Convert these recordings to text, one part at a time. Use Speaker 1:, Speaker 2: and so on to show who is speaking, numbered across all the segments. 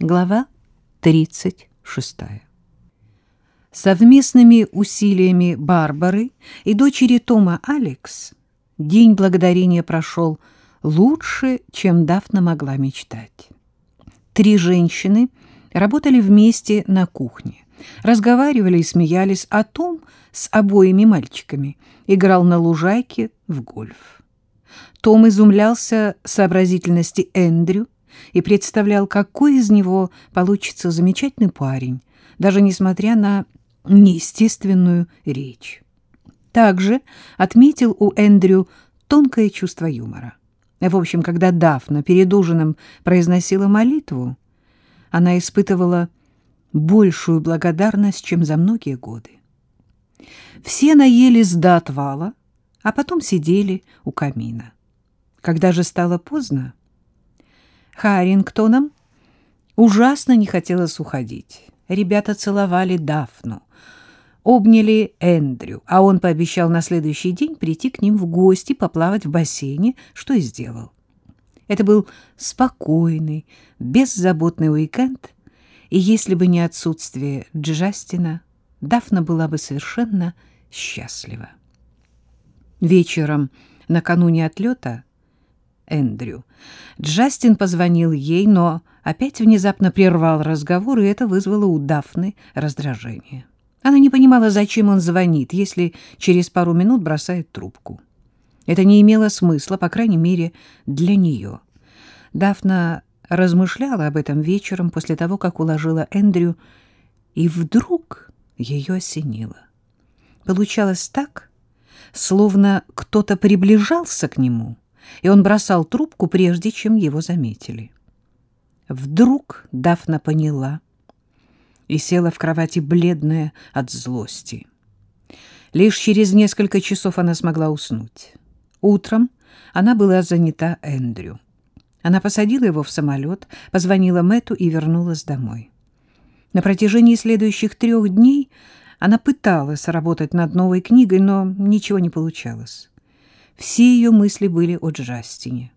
Speaker 1: Глава 36. Совместными усилиями Барбары и дочери Тома Алекс День Благодарения прошел лучше, чем Дафна могла мечтать. Три женщины работали вместе на кухне, разговаривали и смеялись о том с обоими мальчиками, играл на лужайке в гольф. Том изумлялся сообразительности Эндрю, и представлял, какой из него получится замечательный парень, даже несмотря на неестественную речь. Также отметил у Эндрю тонкое чувство юмора. В общем, когда Дафна перед ужином произносила молитву, она испытывала большую благодарность, чем за многие годы. Все наелись до отвала, а потом сидели у камина. Когда же стало поздно, Харрингтоном ужасно не хотелось уходить. Ребята целовали Дафну, обняли Эндрю, а он пообещал на следующий день прийти к ним в гости, поплавать в бассейне, что и сделал. Это был спокойный, беззаботный уикенд, и если бы не отсутствие Джастина, Дафна была бы совершенно счастлива. Вечером, накануне отлета, Эндрю. Джастин позвонил ей, но опять внезапно прервал разговор, и это вызвало у Дафны раздражение. Она не понимала, зачем он звонит, если через пару минут бросает трубку. Это не имело смысла, по крайней мере, для нее. Дафна размышляла об этом вечером после того, как уложила Эндрю, и вдруг ее осенило. Получалось так, словно кто-то приближался к нему — и он бросал трубку, прежде чем его заметили. Вдруг Дафна поняла и села в кровати бледная от злости. Лишь через несколько часов она смогла уснуть. Утром она была занята Эндрю. Она посадила его в самолет, позвонила Мэту и вернулась домой. На протяжении следующих трех дней она пыталась работать над новой книгой, но ничего не получалось. Все ее мысли были о Джастине.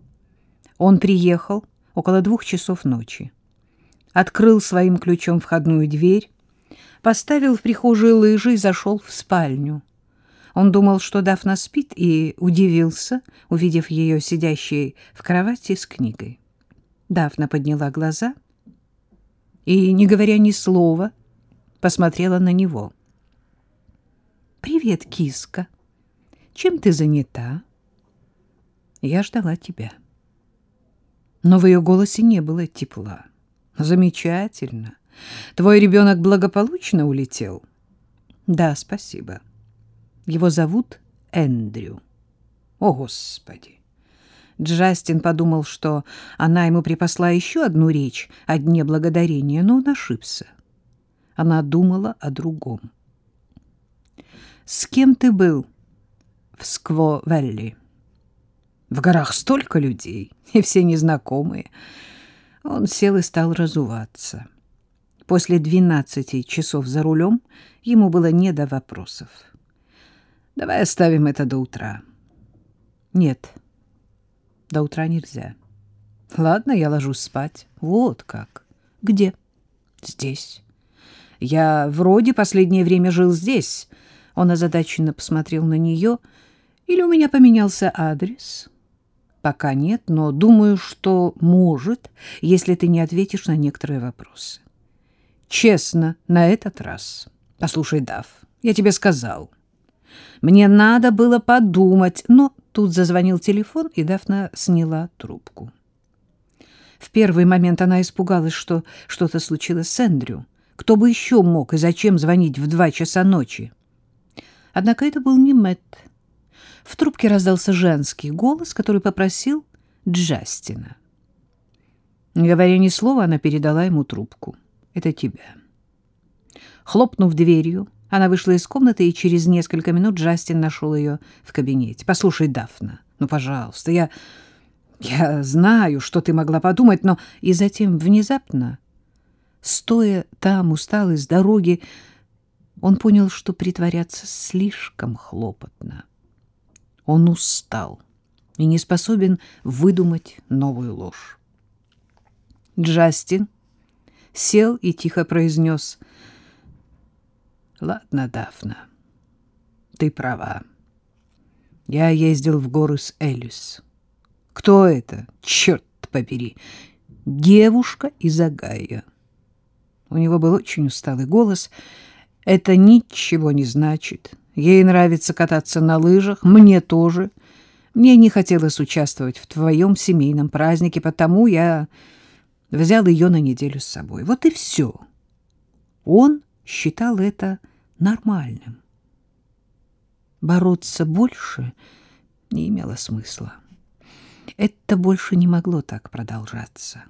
Speaker 1: Он приехал около двух часов ночи. Открыл своим ключом входную дверь, поставил в прихожей лыжи и зашел в спальню. Он думал, что Дафна спит, и удивился, увидев ее сидящей в кровати с книгой. Дафна подняла глаза и, не говоря ни слова, посмотрела на него. «Привет, киска. Чем ты занята?» Я ждала тебя. Но в ее голосе не было тепла. Замечательно. Твой ребенок благополучно улетел? Да, спасибо. Его зовут Эндрю. О, Господи! Джастин подумал, что она ему припасла еще одну речь о Дне Благодарения, но он ошибся. Она думала о другом. «С кем ты был в Скво-Велли?» В горах столько людей, и все незнакомые. Он сел и стал разуваться. После двенадцати часов за рулем ему было не до вопросов. «Давай оставим это до утра». «Нет, до утра нельзя». «Ладно, я ложусь спать». «Вот как». «Где?» «Здесь». «Я вроде последнее время жил здесь». Он озадаченно посмотрел на нее. «Или у меня поменялся адрес?» Пока нет, но думаю, что может, если ты не ответишь на некоторые вопросы. Честно, на этот раз. Послушай, Дав, я тебе сказал. Мне надо было подумать, но тут зазвонил телефон, и Дафна сняла трубку. В первый момент она испугалась, что что-то случилось с Эндрю. Кто бы еще мог и зачем звонить в два часа ночи? Однако это был не Мэтт. В трубке раздался женский голос, который попросил Джастина. Не говоря ни слова, она передала ему трубку. «Это тебя». Хлопнув дверью, она вышла из комнаты, и через несколько минут Джастин нашел ее в кабинете. «Послушай, Дафна, ну, пожалуйста, я... я знаю, что ты могла подумать, но...» И затем внезапно, стоя там, усталый с дороги, он понял, что притворяться слишком хлопотно. Он устал и не способен выдумать новую ложь. Джастин сел и тихо произнес. «Ладно, Дафна, ты права. Я ездил в горы с Элис. Кто это? Черт побери! Девушка из Агая». У него был очень усталый голос. «Это ничего не значит. Ей нравится кататься на лыжах, мне тоже. Мне не хотелось участвовать в твоем семейном празднике, потому я взял ее на неделю с собой. Вот и все. Он считал это нормальным. Бороться больше не имело смысла. Это больше не могло так продолжаться.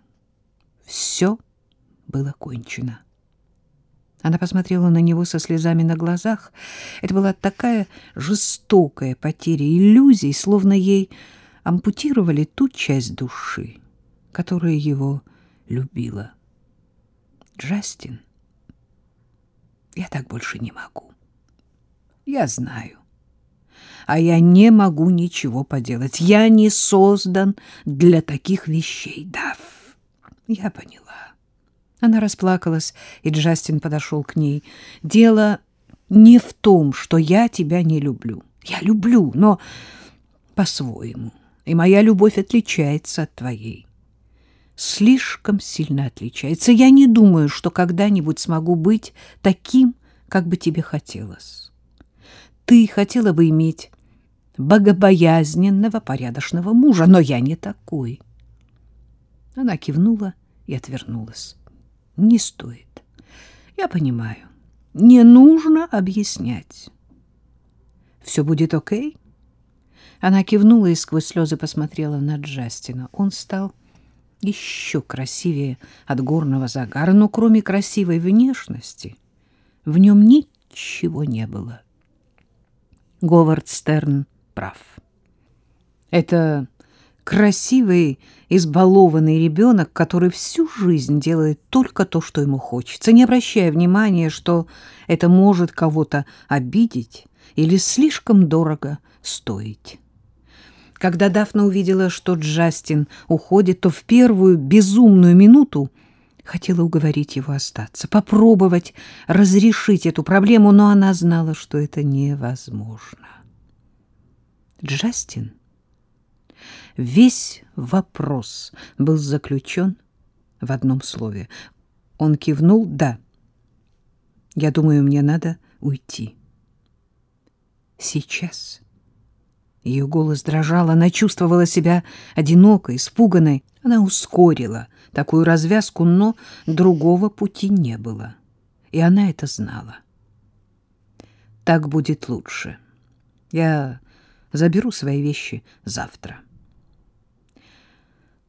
Speaker 1: Все было кончено. Она посмотрела на него со слезами на глазах. Это была такая жестокая потеря иллюзий, словно ей ампутировали ту часть души, которая его любила. Джастин, я так больше не могу. Я знаю. А я не могу ничего поделать. Я не создан для таких вещей, Дав. Я поняла. Она расплакалась, и Джастин подошел к ней. «Дело не в том, что я тебя не люблю. Я люблю, но по-своему. И моя любовь отличается от твоей. Слишком сильно отличается. Я не думаю, что когда-нибудь смогу быть таким, как бы тебе хотелось. Ты хотела бы иметь богобоязненного, порядочного мужа, но я не такой». Она кивнула и отвернулась не стоит. Я понимаю. Не нужно объяснять. Все будет окей? Она кивнула и сквозь слезы посмотрела на Джастина. Он стал еще красивее от горного загара, но кроме красивой внешности в нем ничего не было. Говард Стерн прав. Это красивый, избалованный ребенок, который всю жизнь делает только то, что ему хочется, не обращая внимания, что это может кого-то обидеть или слишком дорого стоить. Когда Дафна увидела, что Джастин уходит, то в первую безумную минуту хотела уговорить его остаться, попробовать разрешить эту проблему, но она знала, что это невозможно. Джастин Весь вопрос был заключен в одном слове. Он кивнул «да». Я думаю, мне надо уйти. Сейчас. Ее голос дрожал, она чувствовала себя одинокой, испуганной. Она ускорила такую развязку, но другого пути не было. И она это знала. Так будет лучше. Я заберу свои вещи завтра.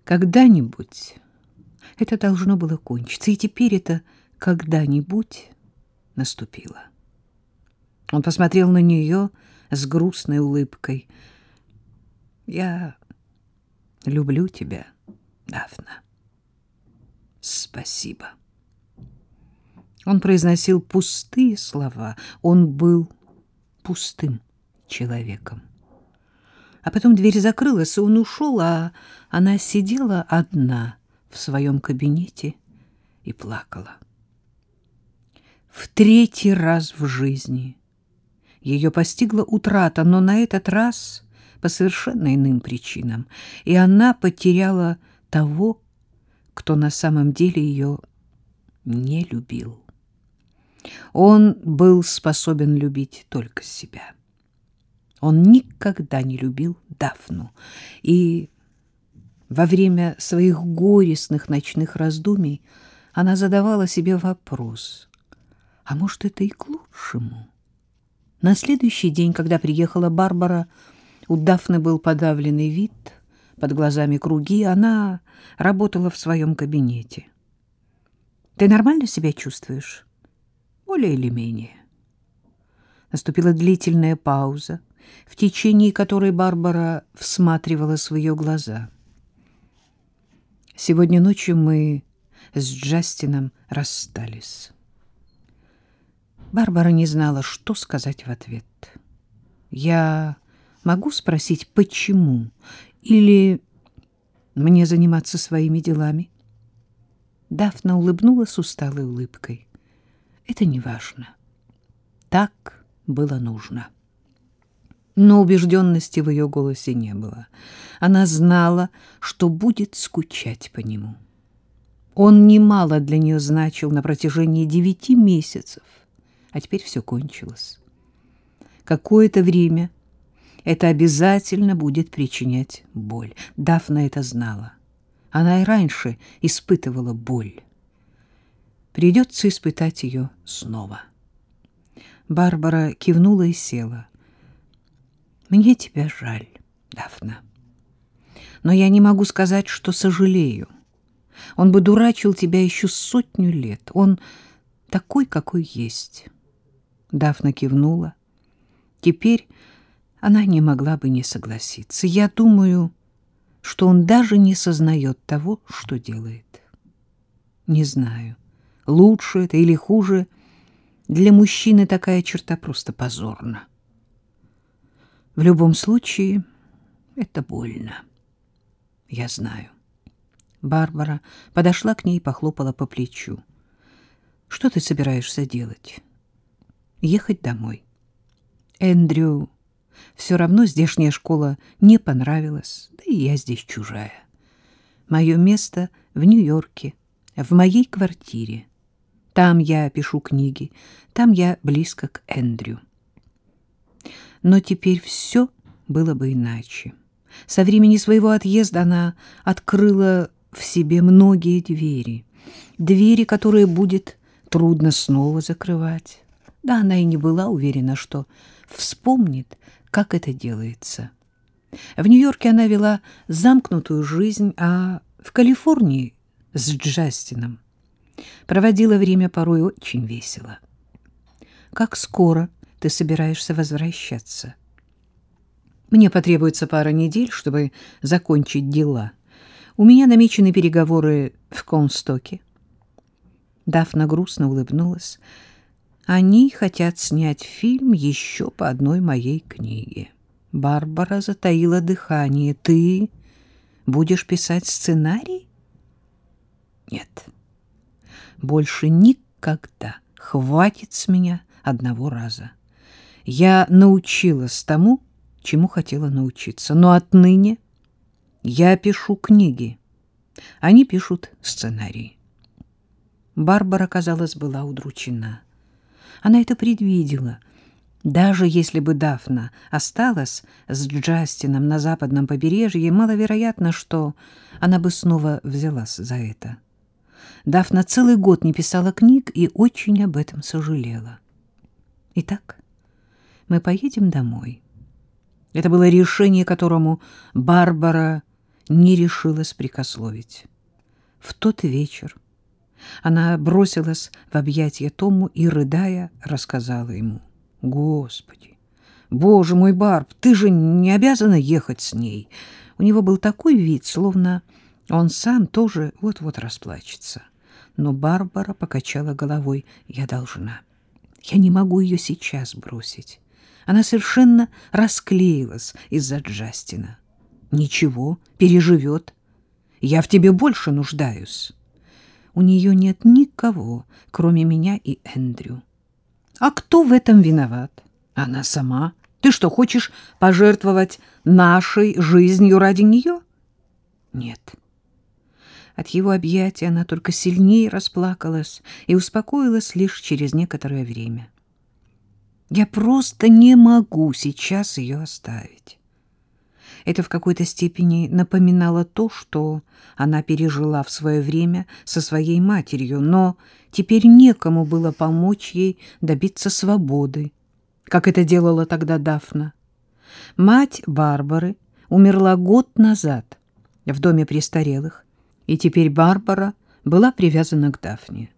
Speaker 1: Когда-нибудь это должно было кончиться, и теперь это когда-нибудь наступило. Он посмотрел на нее с грустной улыбкой. «Я люблю тебя, Дафна. Спасибо». Он произносил пустые слова. Он был пустым человеком. А потом дверь закрылась, и он ушел, а она сидела одна в своем кабинете и плакала. В третий раз в жизни ее постигла утрата, но на этот раз по совершенно иным причинам, и она потеряла того, кто на самом деле ее не любил. Он был способен любить только себя. Он никогда не любил Дафну, и во время своих горестных ночных раздумий она задавала себе вопрос, а может, это и к лучшему? На следующий день, когда приехала Барбара, у Дафны был подавленный вид, под глазами круги, она работала в своем кабинете. «Ты нормально себя чувствуешь?» «Более или менее». Наступила длительная пауза в течение которой Барбара всматривалась в ее глаза. Сегодня ночью мы с Джастином расстались. Барбара не знала, что сказать в ответ. Я могу спросить, почему? Или мне заниматься своими делами? Дафна улыбнулась усталой улыбкой. Это не важно. Так было нужно. Но убежденности в ее голосе не было. Она знала, что будет скучать по нему. Он немало для нее значил на протяжении девяти месяцев, а теперь все кончилось. Какое-то время это обязательно будет причинять боль. Дафна это знала. Она и раньше испытывала боль. Придется испытать ее снова. Барбара кивнула и села. «Мне тебя жаль, Дафна. Но я не могу сказать, что сожалею. Он бы дурачил тебя еще сотню лет. Он такой, какой есть». Дафна кивнула. Теперь она не могла бы не согласиться. Я думаю, что он даже не сознает того, что делает. Не знаю, лучше это или хуже. Для мужчины такая черта просто позорна. В любом случае, это больно. Я знаю. Барбара подошла к ней и похлопала по плечу. Что ты собираешься делать? Ехать домой. Эндрю все равно здешняя школа не понравилась, да и я здесь чужая. Мое место в Нью-Йорке, в моей квартире. Там я пишу книги, там я близко к Эндрю. Но теперь все было бы иначе. Со времени своего отъезда она открыла в себе многие двери. Двери, которые будет трудно снова закрывать. Да, она и не была уверена, что вспомнит, как это делается. В Нью-Йорке она вела замкнутую жизнь, а в Калифорнии с Джастином проводила время порой очень весело. Как скоро ты собираешься возвращаться? Мне потребуется пара недель, чтобы закончить дела. У меня намечены переговоры в Констоке. Дафна грустно улыбнулась. Они хотят снять фильм еще по одной моей книге. Барбара затаила дыхание. Ты будешь писать сценарий? Нет. Больше никогда. Хватит с меня одного раза. Я научилась тому, чему хотела научиться. Но отныне я пишу книги. Они пишут сценарии. Барбара, казалось, была удручена. Она это предвидела. Даже если бы Дафна осталась с Джастином на западном побережье, маловероятно, что она бы снова взялась за это. Дафна целый год не писала книг и очень об этом сожалела. Итак, мы поедем домой. Это было решение, которому Барбара не решилась прикословить. В тот вечер она бросилась в объятия Тому и, рыдая, рассказала ему. «Господи! Боже мой, Барб, ты же не обязана ехать с ней!» У него был такой вид, словно он сам тоже вот-вот расплачется. Но Барбара покачала головой. «Я должна. Я не могу ее сейчас бросить. Она совершенно расклеилась из-за Джастина. Ничего, переживет. Я в тебе больше нуждаюсь» у нее нет никого, кроме меня и Эндрю. А кто в этом виноват? Она сама. Ты что, хочешь пожертвовать нашей жизнью ради нее? Нет. От его объятия она только сильнее расплакалась и успокоилась лишь через некоторое время. Я просто не могу сейчас ее оставить. Это в какой-то степени напоминало то, что она пережила в свое время со своей матерью, но теперь некому было помочь ей добиться свободы, как это делала тогда Дафна. Мать Барбары умерла год назад в доме престарелых, и теперь Барбара была привязана к Дафне.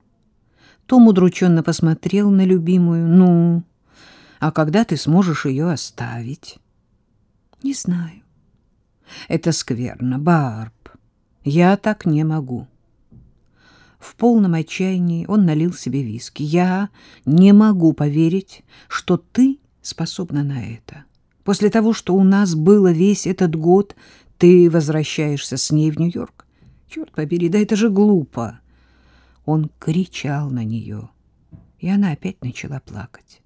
Speaker 1: Том удрученно посмотрел на любимую. «Ну, а когда ты сможешь ее оставить?» «Не знаю. Это скверно, Барб. Я так не могу. В полном отчаянии он налил себе виски. Я не могу поверить, что ты способна на это. После того, что у нас было весь этот год, ты возвращаешься с ней в Нью-Йорк. Черт побери, да это же глупо. Он кричал на нее, и она опять начала плакать.